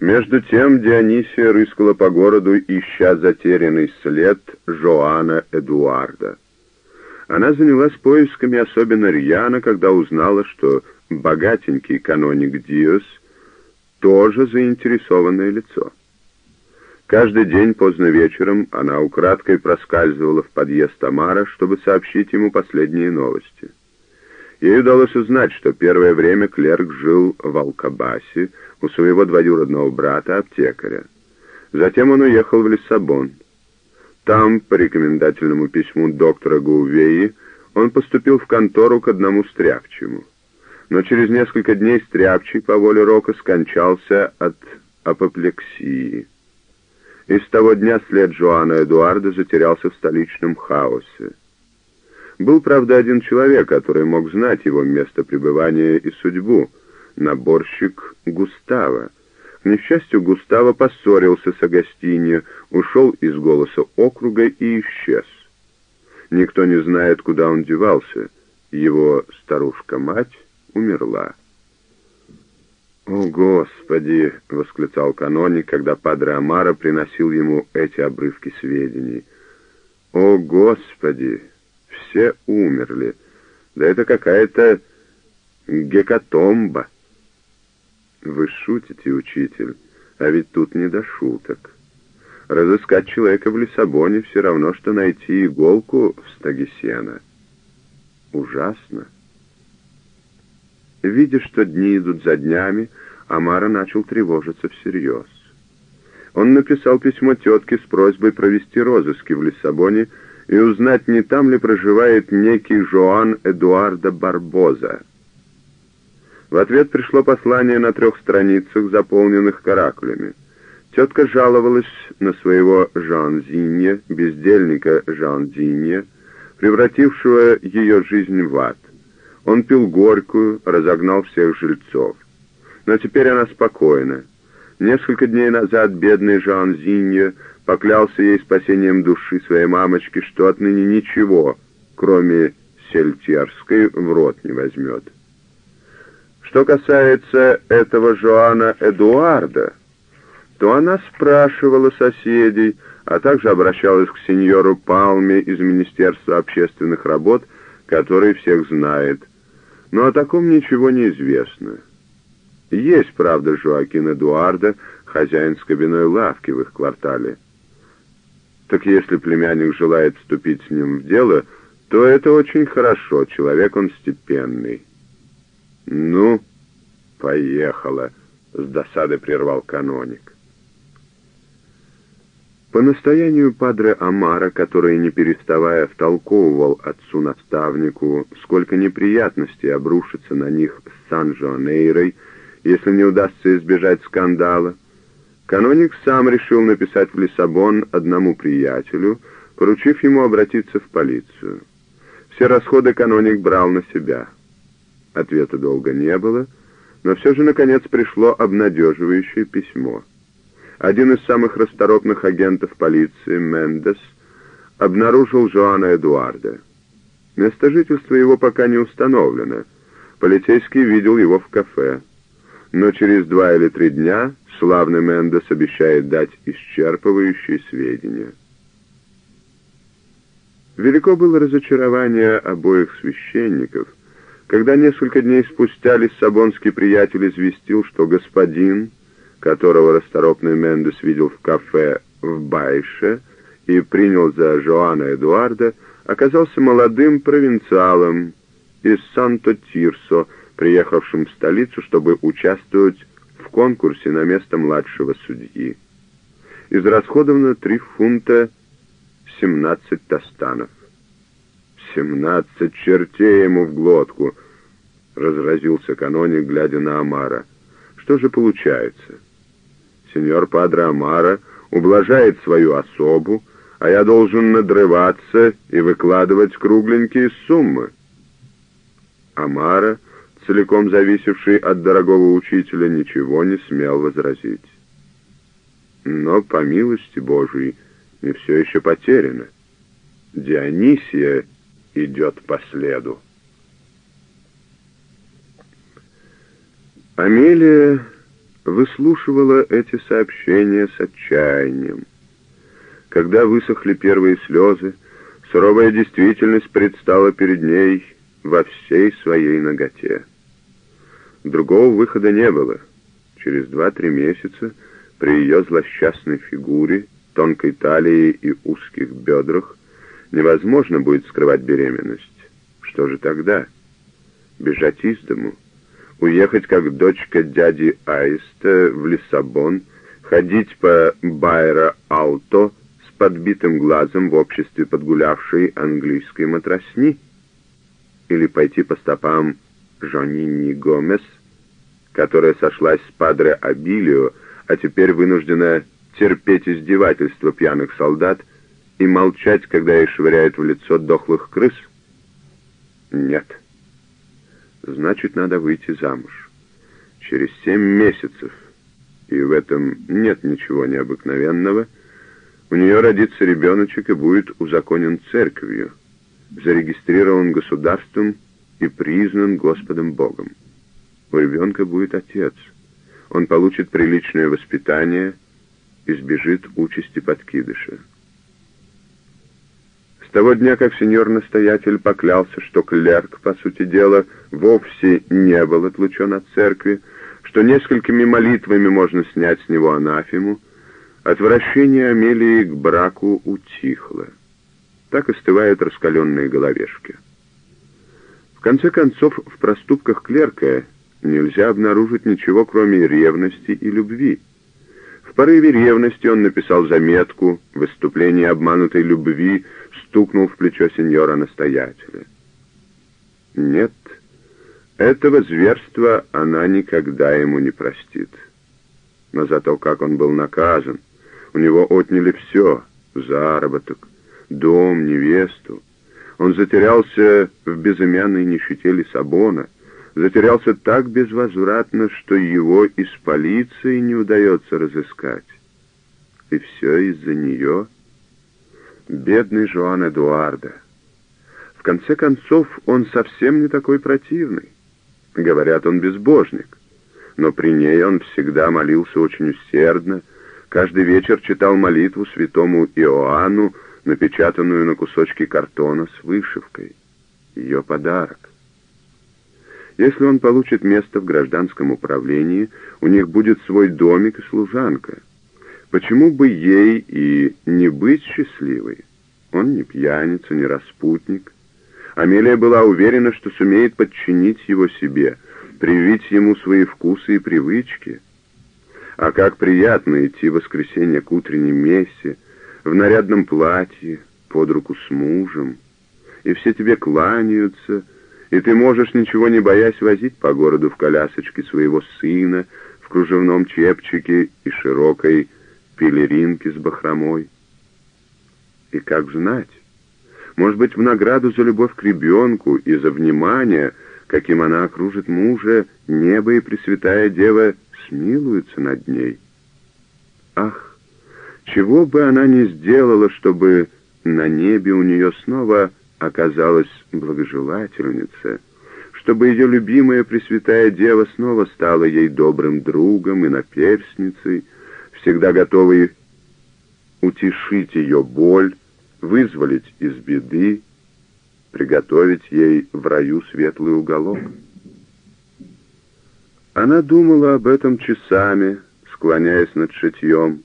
Между тем Дионисия рыскала по городу, ища затерянный след Жоана Эдуарда. Она занялась поисками особенно рьяно, когда узнала, что богатенький каноник Диос тоже заинтересованное лицо. Каждый день поздно вечером она украдкой проскальзывала в подъезд Тамара, чтобы сообщить ему последние новости. Ей удалось узнать, что первое время клерк жил в Алкабасе у своего двоюродного брата, аптекаря. Затем он уехал в Лиссабон. Там, по рекомендательному письму доктора Гувеи, он поступил в контору к одному стряпчему. Но через несколько дней стряпчий по воле Рока скончался от апоплексии. И с того дня след Жуана Эдуарда затерялся в столичном хаосе. Был, правда, один человек, который мог знать его место пребывания и судьбу — наборщик Густава. К несчастью, Густаво поссорился с Агастиньо, ушел из голоса округа и исчез. Никто не знает, куда он девался. Его старушка-мать умерла. «О, Господи!» — восклицал каноник, когда Падре Амара приносил ему эти обрывки сведений. «О, Господи! Все умерли! Да это какая-то гекатомба!» «Вы шутите, учитель, а ведь тут не до шуток. Разыскать человека в Лиссабоне все равно, что найти иголку в стоге сена. Ужасно!» Видя, что дни идут за днями, Амара начал тревожиться всерьез. Он написал письмо тетке с просьбой провести розыски в Лиссабоне и узнать, не там ли проживает некий Жоан Эдуарда Барбоза. В ответ пришло послание на трех страницах, заполненных каракулями. Тетка жаловалась на своего Жан-Зинье, бездельника Жан-Зинье, превратившего ее жизнь в ад. Он пил горькую, разогнал всех жильцов. Но теперь она спокойна. Несколько дней назад бедный Жан Зинье поклялся ей спасением души своей мамочки, что отныне ничего, кроме сельтерской, в рот не возьмет. Что касается этого Жоана Эдуарда, то она спрашивала соседей, а также обращалась к сеньору Палме из Министерства общественных работ, который всех знает – но о таком ничего не известно. Есть, правда, Жоакин Эдуарда, хозяин скобяной лавки в их квартале. Так если племянник желает вступить с ним в дело, то это очень хорошо, человек он степенный. «Ну, поехала», — с досады прервал каноник. По настоянию падре Амара, который, не переставая, втолковывал отцу-наставнику, сколько неприятностей обрушится на них с Сан-Жоанейрой, если не удастся избежать скандала, каноник сам решил написать в Лиссабон одному приятелю, поручив ему обратиться в полицию. Все расходы каноник брал на себя. Ответа долго не было, но все же, наконец, пришло обнадеживающее письмо — один из самых расторопных агентов полиции, Мендес, обнаружил Жоана Эдуарда. Место жительства его пока не установлено. Полицейский видел его в кафе. Но через два или три дня славный Мендес обещает дать исчерпывающие сведения. Велико было разочарование обоих священников, когда несколько дней спустя лиссабонский приятель известил, что господин которого расторопный Мендес видел в кафе в Байше и принял за Жоана Эдуарда, оказался молодым провинциалом из Санто-Тирсо, приехавшим в столицу, чтобы участвовать конкурсе на место младшего судьи. Израсходовано три фунта 17 тостанов. «Семнадцать чертей ему в глотку!» — разразился каноник, глядя на Амара. «Что же получается?» сеньор Падре Амара ублажает свою особу, а я должен надрываться и выкладывать кругленькие суммы. Амара, целиком зависевший от дорогого учителя, ничего не смел возразить. Но, по милости Божией, не все еще потеряно. Дионисия идет по следу. Амелия выслушивала эти сообщения с отчаянием. Когда высохли первые слезы, суровая действительность предстала перед ней во всей своей ноготе. Другого выхода не было. Через два-три месяца при ее злосчастной фигуре, тонкой талии и узких бедрах невозможно будет скрывать беременность. Что же тогда? Бежать из дому? Уехать, как дочка дяди Аиста, в Лиссабон, ходить по Байра-Ауто с подбитым глазом в обществе подгулявшей английской матросни? Или пойти по стопам Жонини Гомес, которая сошлась с Падре Абилио, а теперь вынуждена терпеть издевательства пьяных солдат и молчать, когда ей швыряют в лицо дохлых крыс? Нет. Значит, надо выйти замуж. Через семь месяцев, и в этом нет ничего необыкновенного, у нее родится ребеночек и будет узаконен церковью, зарегистрирован государством и признан Господом Богом. У ребенка будет отец. Он получит приличное воспитание, избежит участи подкидыша. С того дня, как сеньор-настоятель поклялся, что клерк, по сути дела, вовсе не был отлучен от церкви, что несколькими молитвами можно снять с него анафему, отвращение Амелии к браку утихло. Так остывают раскаленные головешки. Конце концов, в проступках клерка нельзя обнаружить ничего, кроме ревности и любви. В порыве ревности он написал заметку, в выступлении обманутой любви стукнул в плечо сеньора-настоятеля. Нет, этого зверства она никогда ему не простит. Но зато как он был наказан. У него отняли все — заработок, дом, невесту. Он затерялся в безымянной нищете Лиссабона, затерялся так безвозвратно, что его из полиции не удается разыскать. И все из-за нее. Бедный Жуан Эдуарда. В конце концов, он совсем не такой противный. Говорят, он безбожник. Но при ней он всегда молился очень усердно, каждый вечер читал молитву святому Иоанну, напечатанную на кусочке картона с вышивкой. Ее подарок. Если он получит место в гражданском управлении, у них будет свой домик и служанка. Почему бы ей и не быть счастливой? Он не пьяница, не распутник. Амелия была уверена, что сумеет подчинить его себе, привить ему свои вкусы и привычки. А как приятно идти в воскресенье к утренней мессе, в нарядном платье, под руку с мужем, и все тебе кланяются, и ты можешь, ничего не боясь, возить по городу в колясочке своего сына, в кружевном чепчике и широкой пелеринке с бахромой. И как знать? Может быть, в награду за любовь к ребенку и за внимание, каким она окружит мужа, небо и Пресвятая Дева смилуются над ней. Ах, чего бы она ни сделала, чтобы на небе у нее снова оказалась благожелательница, чтобы ее любимая Пресвятая Дева снова стала ей добрым другом и наперсницей, всегда готовой утешить ее боль, вызволить из беды, приготовить ей в раю светлый уголок. Она думала об этом часами, склоняясь над шитьем.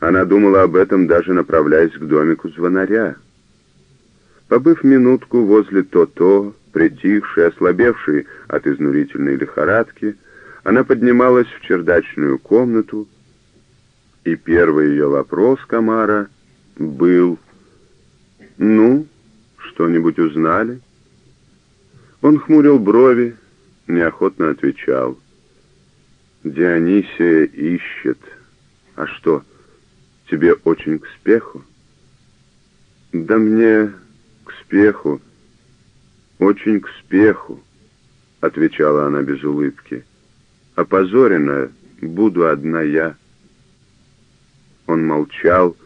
Она думала об этом, даже направляясь к домику звонаря. Побыв минутку возле то-то, притихшей, ослабевшей от изнурительной лихорадки, она поднималась в чердачную комнату, и первый ее вопрос Камара был «Ну, что-нибудь узнали?» Он хмурил брови, неохотно отвечал. «Дионисия ищет. А что, тебе очень к спеху?» «Да мне к спеху, очень к спеху», — отвечала она без улыбки. «Опозорена буду одна я». Он молчал,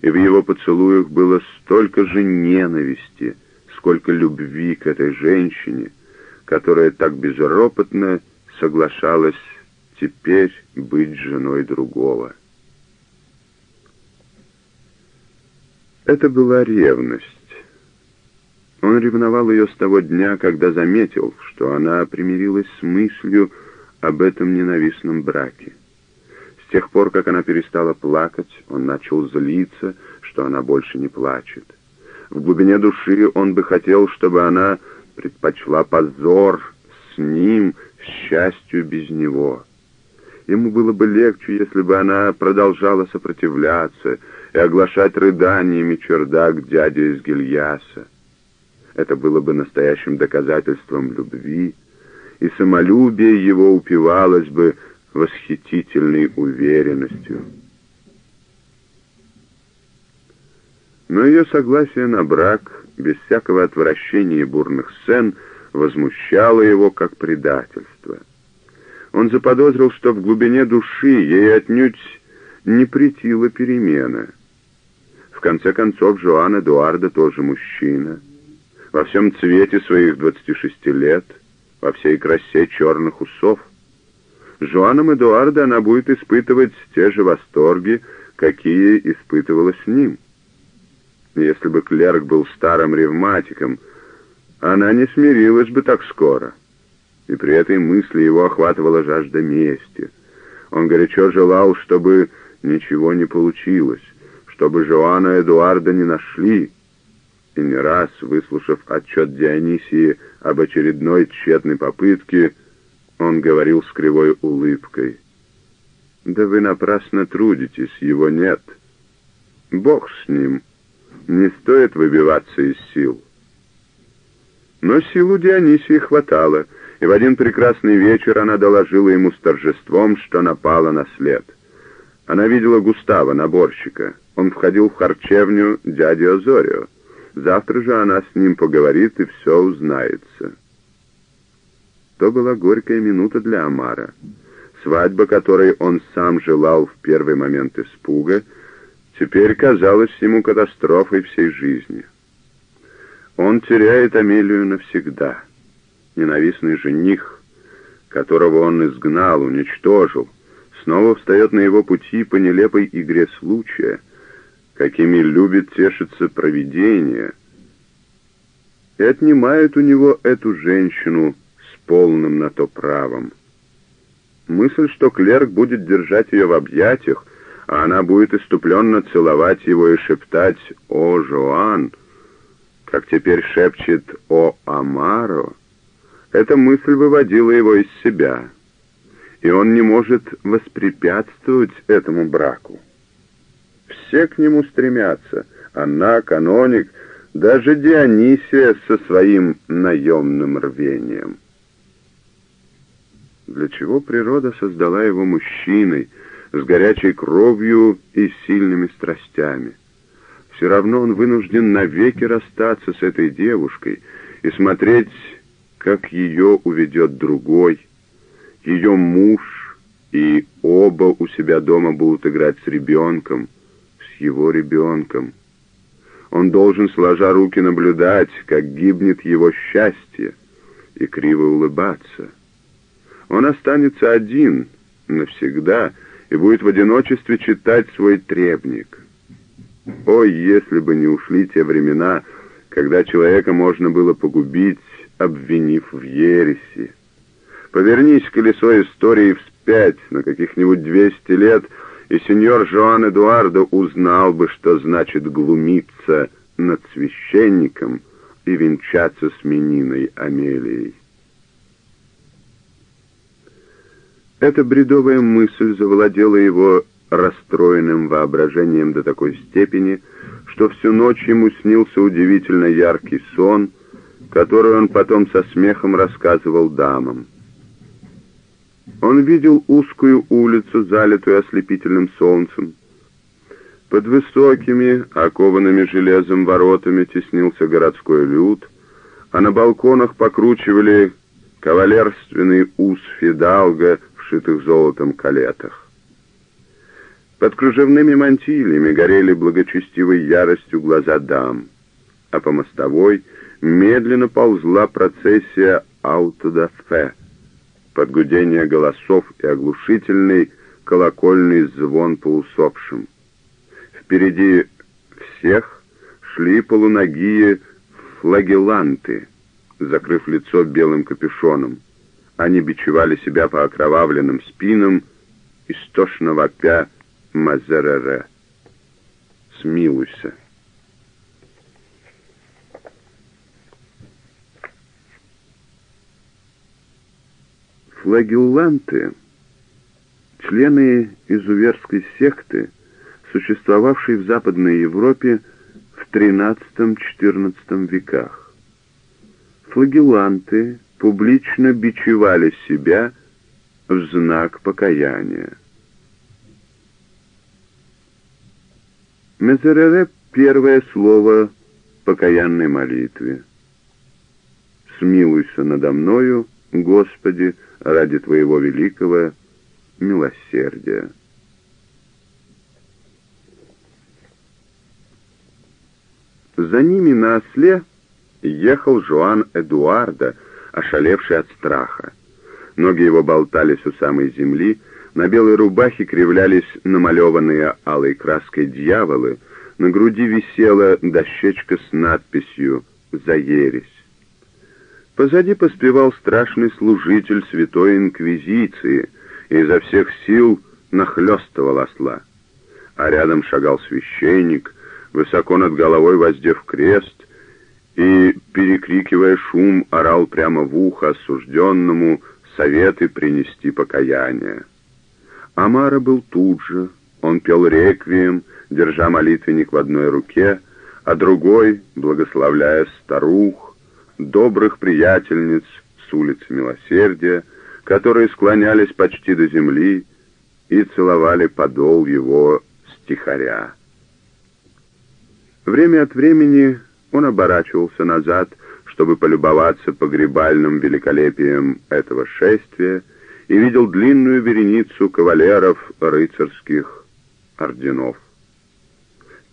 и в его поцелуях было столько же ненависти, сколько любви к этой женщине, которая так безропотно соглашалась теперь быть женой другого. Это была ревность. Он ревновал ее с того дня, когда заметил, что она примирилась с мыслью об этом ненавистном браке. С тех пор, как она перестала плакать, он начал злиться, что она больше не плачет. В глубине души он бы хотел, чтобы она предпочла позор с ним, счастью без него. Ему было бы легче, если бы она продолжала сопротивляться и оглашать рыданиями чердак дяди из Гильяса. Это было бы настоящим доказательством любви, и самолюбие его упивалось бы восхитительной уверенностью. Но ее согласие на брак, без всякого отвращения и бурных сцен, возмущало его как предательство. Он заподозрил, что в глубине души ей отнюдь не претила перемена. В конце концов, Жоан Эдуарда тоже мужчина. Во всем цвете своих 26 лет, во всей красе черных усов. С Жоаном Эдуарда она будет испытывать те же восторги, какие испытывала с ним. Если бы клерк был старым ревматиком, она не смирилась бы так скоро. И при этой мысли его охватывала жажда мести. Он горячо желал, чтобы ничего не получилось, чтобы Жоана Эдуарда не нашли. И не раз, выслушав отчет Дионисии об очередной тщетной попытке, он говорил с кривой улыбкой. «Да вы напрасно трудитесь, его нет. Бог с ним» не стоит выбиваться из сил. Но силу Дионисии хватало, и в один прекрасный вечер она доложила ему с торжеством, что напала на след. Она видела Густава, наборщика. Он входил в харчевню дяди Озорио. Завтра же она с ним поговорит и все узнается. То была горькая минута для Амара. Свадьба, которой он сам желал в первый момент испуга — теперь казалось ему катастрофой всей жизни. Он теряет Амелию навсегда. Ненавистный жених, которого он изгнал, уничтожил, снова встает на его пути по нелепой игре случая, какими любит тешиться провидение, и отнимает у него эту женщину с полным на то правом. Мысль, что клерк будет держать ее в объятиях, а она будет иступленно целовать его и шептать «О, Жоан!», как теперь шепчет «О, Амаро!», эта мысль выводила его из себя, и он не может воспрепятствовать этому браку. Все к нему стремятся, она, каноник, даже Дионисия со своим наемным рвением. Для чего природа создала его мужчиной, с горячей кровью и сильными страстями. Все равно он вынужден навеки расстаться с этой девушкой и смотреть, как ее уведет другой, ее муж, и оба у себя дома будут играть с ребенком, с его ребенком. Он должен, сложа руки, наблюдать, как гибнет его счастье, и криво улыбаться. Он останется один навсегда, и будет в одиночестве читать свой требник. Ой, если бы не ушли те времена, когда человека можно было погубить, обвинив в ереси. Повернись колесо истории вспять на каких-нибудь 200 лет, и сеньор Жоан Эдуардо узнал бы, что значит глумиться над священником и венчаться с Мениной Амелией. Эта бредовая мысль завладела его расстроенным воображением до такой степени, что всю ночь ему снился удивительно яркий сон, который он потом со смехом рассказывал дамам. Он видел узкую улицу, залитую ослепительным солнцем. Под высокими, окованными железом воротами теснился городской люд, а на балконах покручивали кавалерственный ус Фидалга обшитых золотом калетах. Под кружевными мантильями горели благочестивой яростью глаза дам, а по мостовой медленно ползла процессия аутодафе, под гудение голосов и оглушительный колокольный звон по усопшим. Впереди всех шли полуногие флагеланты, закрыв лицо белым капюшоном. Они бичевали себя по окровавленным спинам, истошно вопя «Мазерере». «Смилуйся». Флагелланты, члены изуверской секты, существовавшей в Западной Европе в XIII-XIV веках. Флагелланты публично бичевали себя в знак покаяния. Мезерере — первое слово покаянной молитве. «Смилуйся надо мною, Господи, ради Твоего великого милосердия». За ними на осле ехал Жуан Эдуарда, ошалевший от страха. Ноги его болтались у самой земли, на белой рубахе кривлялись намалеванные алой краской дьяволы, на груди висела дощечка с надписью «За ересь». Позади поспевал страшный служитель Святой Инквизиции и изо всех сил нахлёстывал осла. А рядом шагал священник, высоко над головой воздев крест, и, перекрикивая шум, орал прямо в ухо осужденному советы принести покаяние. Амара был тут же, он пел реквием, держа молитвенник в одной руке, а другой, благословляя старух, добрых приятельниц с улицы Милосердия, которые склонялись почти до земли и целовали подол его стихаря. Время от времени он оборачивался назад, чтобы полюбоваться погребальным великолепием этого шествия, и видел длинную вереницу кавалеров рыцарских орденов.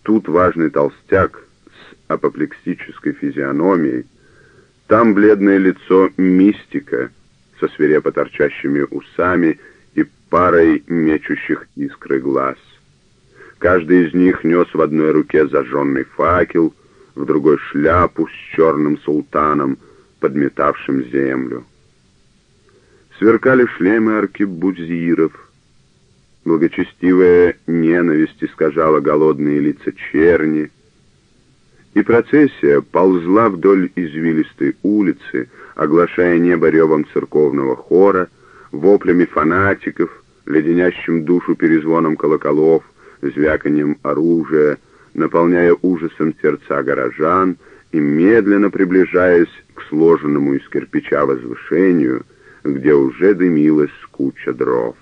Тут важный толстяк с апоплексической физиономией, там бледное лицо мистика со свирепо торчащими усами и парой мечущих искры глаз. Каждый из них нес в одной руке зажженный факел, в другой шляпу с черным султаном, подметавшим землю. Сверкали шлемы аркебузиров. Благочестивая ненависть искажала голодные лица черни. И процессия ползла вдоль извилистой улицы, оглашая небо ревом церковного хора, воплями фанатиков, леденящим душу перезвоном колоколов, звяканием оружия, наполняя ужасом сердца горожан и медленно приближаясь к сложенному из кирпича возвышению, где уже дымилась куча дров.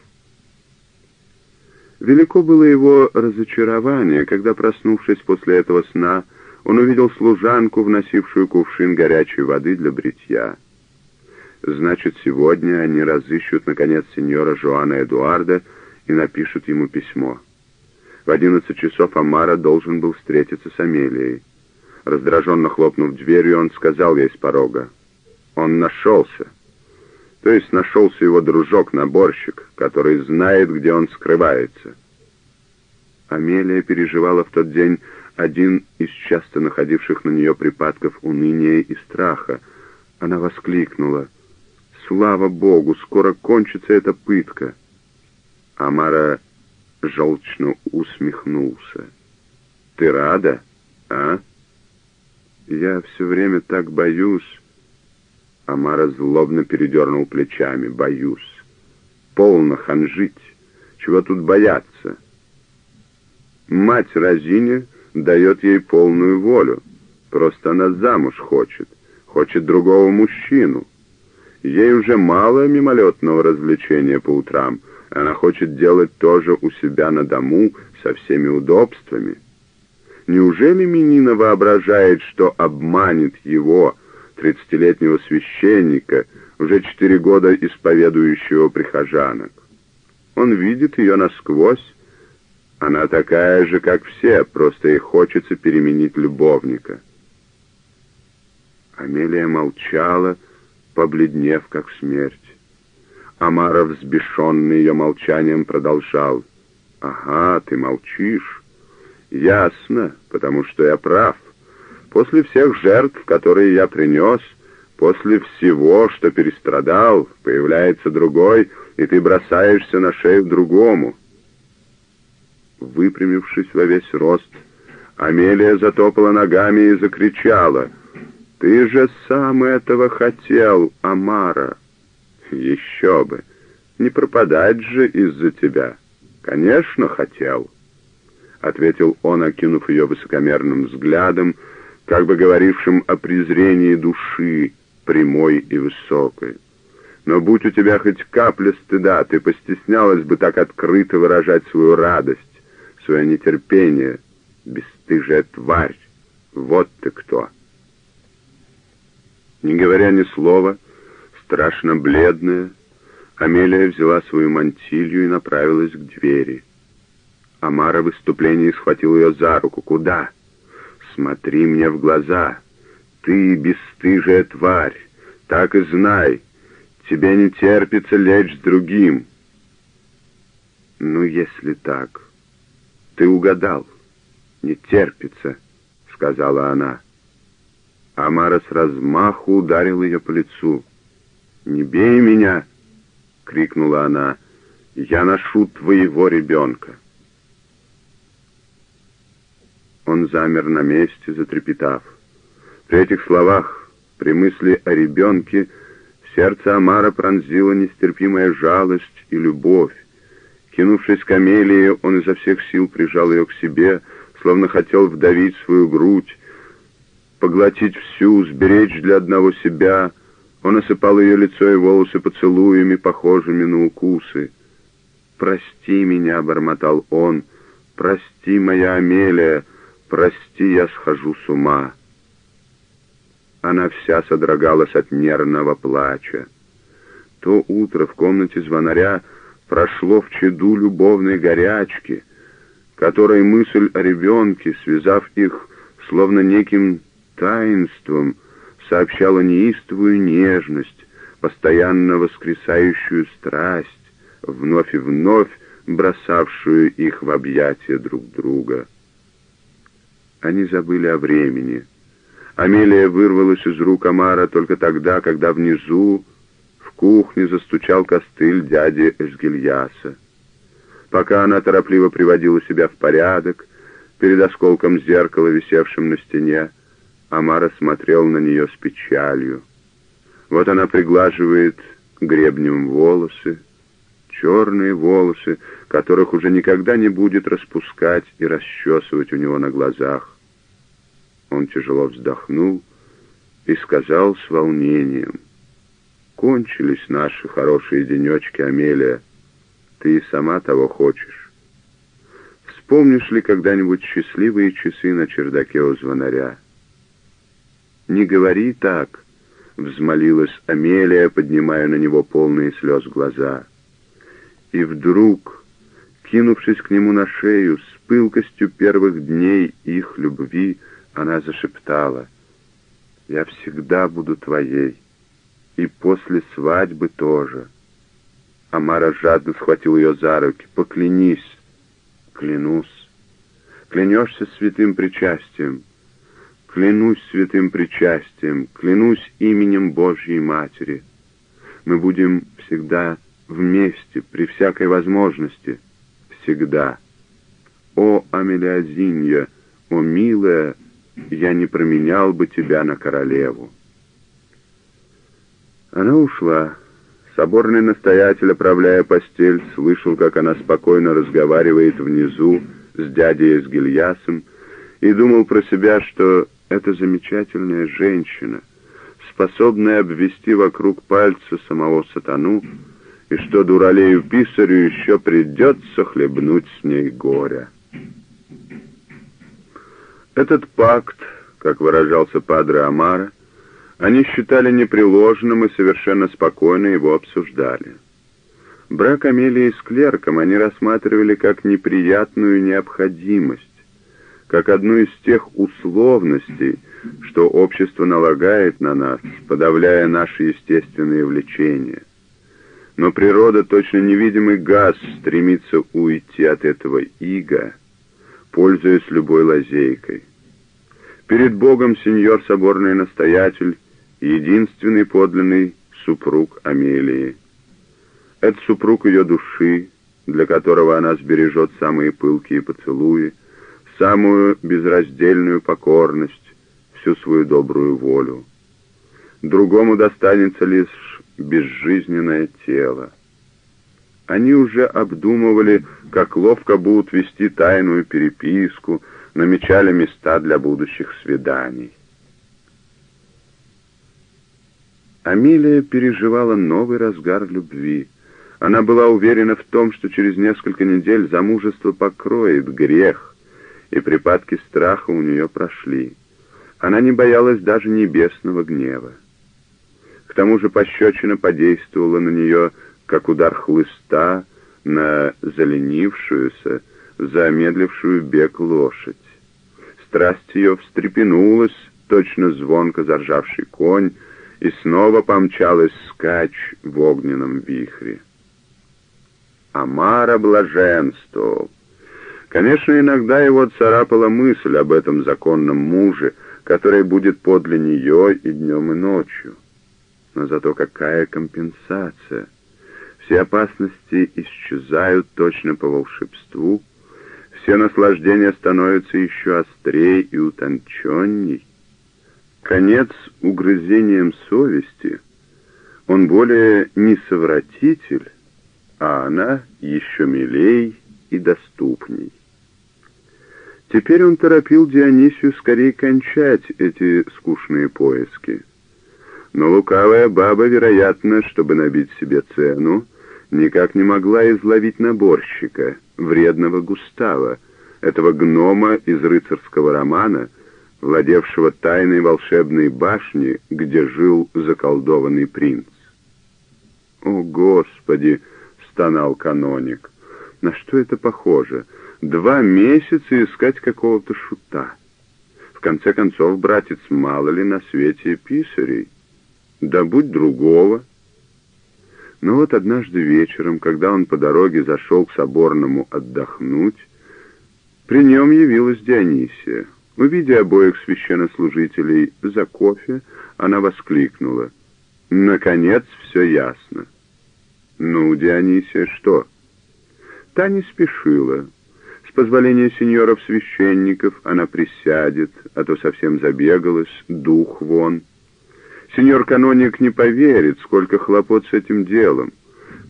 Велико было его разочарование, когда, проснувшись после этого сна, он увидел служанку, вносившую кувшин горячей воды для бритья. Значит, сегодня они разыщут, наконец, сеньора Жоана Эдуарда и напишут ему письмо. В одиннадцать часов Амара должен был встретиться с Амелией. Раздраженно хлопнув дверью, он сказал ей с порога. Он нашелся. То есть нашелся его дружок-наборщик, который знает, где он скрывается. Амелия переживала в тот день один из часто находивших на нее припадков уныния и страха. Она воскликнула. «Слава Богу, скоро кончится эта пытка!» Амара желчно усмехнулся. «Ты рада, а?» «Я все время так боюсь». Амара злобно передернул плечами. «Боюсь. Полно ханжить. Чего тут бояться?» Мать Розине дает ей полную волю. Просто она замуж хочет. Хочет другого мужчину. Ей уже мало мимолетного развлечения по утрам — она хочет делать тоже у себя на дому со всеми удобствами. Неужели Минина воображает, что обманет его, тридцатилетнего священника, уже четыре года исповедующего прихожанок? Он видит ее насквозь. Она такая же, как все, просто ей хочется переменить любовника. Амелия молчала, побледнев, как смерть. Амара, взбешенный ее молчанием, продолжал. «Ага, ты молчишь. Ясно, потому что я прав. После всех жертв, которые я принес, после всего, что перестрадал, появляется другой, и ты бросаешься на шею другому». Выпрямившись во весь рост, Амелия затопала ногами и закричала. «Ты же сам этого хотел, Амара!» «Еще бы! Не пропадать же из-за тебя!» «Конечно, хотел!» — ответил он, окинув ее высокомерным взглядом, как бы говорившим о презрении души, прямой и высокой. «Но будь у тебя хоть капля стыда, ты постеснялась бы так открыто выражать свою радость, свое нетерпение, бесстыжая тварь! Вот ты кто!» Не говоря ни слова, страшно бледная, Амелия взяла свою мантилью и направилась к двери. Амара в выступлении схватил ее за руку. «Куда? Смотри мне в глаза! Ты бесстыжая тварь! Так и знай! Тебе не терпится лечь с другим!» «Ну, если так, ты угадал. Не терпится», — сказала она. Амара с размаху ударил ее по лицу. «Не бей меня!» — крикнула она. «Я ношу твоего ребенка!» Он замер на месте, затрепетав. При этих словах, при мысли о ребенке, сердце Амара пронзила нестерпимая жалость и любовь. Кинувшись к Амелии, он изо всех сил прижал ее к себе, словно хотел вдавить свою грудь, поглотить всю, сберечь для одного себя. Он осыпал ее лицо и волосы поцелуями, похожими на укусы. «Прости меня», — бормотал он, — «прости, моя Амелия, прости, я схожу с ума». Она вся содрогалась от нервного плача. То утро в комнате звонаря прошло в чаду любовной горячки, которой мысль о ребенке, связав их словно неким таинством сообщала неистовую нежность, постоянно воскресающую страсть, вновь и вновь бросавшую их в объятия друг друга. Они забыли о времени. Амелия вырвалась из рук Амара только тогда, когда внизу кухне застучал костыль дяди Эсгильяса. Пока она торопливо приводила себя в порядок, перед осколком зеркала, висевшим на стене, Амара смотрел на нее с печалью. Вот она приглаживает гребнем волосы, черные волосы, которых уже никогда не будет распускать и расчесывать у него на глазах. Он тяжело вздохнул и сказал с волнением, «Кончились наши хорошие денечки, Амелия. Ты и сама того хочешь. Вспомнишь ли когда-нибудь счастливые часы на чердаке у звонаря?» «Не говори так», — взмолилась Амелия, поднимая на него полные слез глаза. И вдруг, кинувшись к нему на шею, с пылкостью первых дней их любви, она зашептала, «Я всегда буду твоей, и после свадьбы тоже». Амара жадно схватил ее за руки. «Поклянись!» «Клянусь!» «Клянешься святым причастием!» Клянусь святым причастием, клянусь именем Божьей Матери. Мы будем всегда вместе, при всякой возможности, всегда. О, Амелиазинья, о, милая, я не променял бы тебя на королеву. Она ушла. Соборный настоятель, оправляя постель, слышал, как она спокойно разговаривает внизу с дядей Эсгильясом, и думал про себя, что эта замечательная женщина, способная обвести вокруг пальца самого сатану, и что дуралею-писарю еще придется хлебнуть с ней горя. Этот пакт, как выражался Падре Амара, они считали непреложным и совершенно спокойно его обсуждали. Брак Амелии с клерком они рассматривали как неприятную необходимость, как одну из тех условностей, что общество налагает на нас, подавляя наши естественные влечения. но природа, точно невидимый газ, стремится уйти от этого ига, пользуясь любой лазейкой. Перед Богом сеньор соборный настоятель, единственный подлинный супруг Амелии. Это супруг ее души, для которого она сбережет самые пылкие поцелуи, самую безраздельную покорность, всю свою добрую волю. Другому достанется лишь безжизненное тело. Они уже обдумывали, как ловко будут вести тайную переписку, намечали места для будущих свиданий. Амилия переживала новый разгар любви. Она была уверена в том, что через несколько недель замужество покроет грех, и припадки страха у нее прошли. Она не боялась даже небесного гнева. К тому же пощечина подействовала на нее, как удар хлыста на заленившуюся, замедлившую бег лошадь. Страсть ее встрепенулась, точно звонко заржавший конь, и снова помчалась скач в огненном вихре. Амара блаженствовал. Конечно, иногда его царапала мысль об этом законном муже, который будет подле нее и днем, и ночью. Но зато какая компенсация! Все опасности исчезают точно по волшебству, все наслаждения становятся еще острее и утонченней. Конец угрызением совести. Он более не совратитель, а она еще милей и доступней. Теперь он торопил Дионисию скорее кончать эти скучные поиски. Но лукавая баба, вероятно, чтобы набить себе цену, никак не могла изловить наборщика, вредного Густава, этого гнома из рыцарского романа, владевшего тайной волшебной башни, где жил заколдованный принц. «О, Господи!» — стонал каноник. «На что это похоже? Два месяца искать какого-то шута. В конце концов, братец, мало ли на свете писарей?» да будь другого. Но вот однажды вечером, когда он по дороге зашел к соборному отдохнуть, при нем явилась Дионисия. Увидя обоих священнослужителей за кофе, она воскликнула. «Наконец все ясно». «Ну, Дионисия, что?» Та не спешила. С позволения сеньоров-священников она присядет, а то совсем забегалась, дух вон — Сеньор-каноник не поверит, сколько хлопот с этим делом.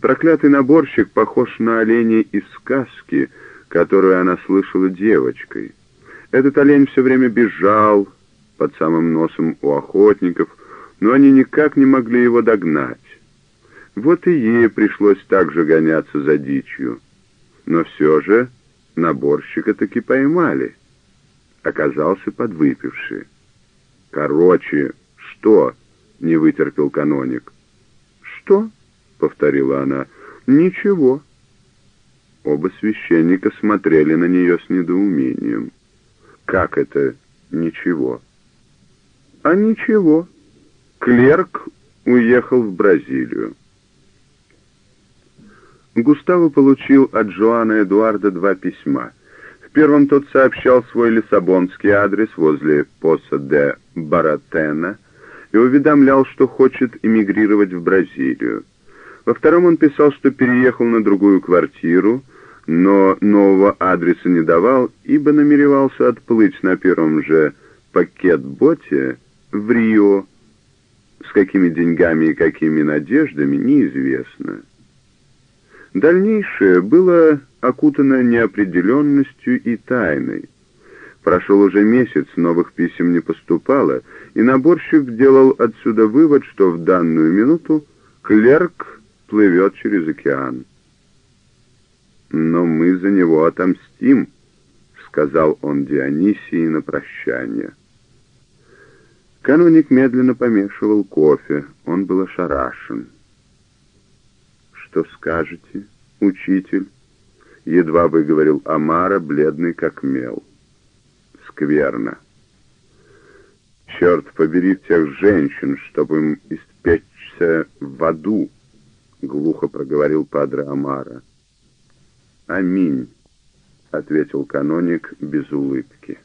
Проклятый наборщик похож на оленя из сказки, которую она слышала девочкой. Этот олень все время бежал под самым носом у охотников, но они никак не могли его догнать. Вот и ей пришлось так же гоняться за дичью. Но все же наборщика таки поймали. Оказался подвыпивший. Короче, что не вытерпел каноник. «Что?» — повторила она. «Ничего». Оба священника смотрели на нее с недоумением. «Как это ничего?» «А ничего. Клерк уехал в Бразилию». Густаво получил от Жоана Эдуарда два письма. В первом тот сообщал свой лиссабонский адрес возле Поса де Баратена — и уведомлял, что хочет эмигрировать в Бразилию. Во втором он писал, что переехал на другую квартиру, но нового адреса не давал, ибо намеревался отплыть на первом же пакет-боте в Рио. С какими деньгами и какими надеждами, неизвестно. Дальнейшее было окутано неопределенностью и тайной. Прошел уже месяц, новых писем не поступало, и наборщик делал отсюда вывод, что в данную минуту клерк плывет через океан. «Но мы за него отомстим», — сказал он Дионисии на прощание. Каноник медленно помешивал кофе, он был ошарашен. «Что скажете, учитель?» — едва выговорил Амара, бледный как мел скверно. Черт побери всех женщин, чтобы им испечься в аду, глухо проговорил падре Амара. «Аминь», — ответил каноник без улыбки.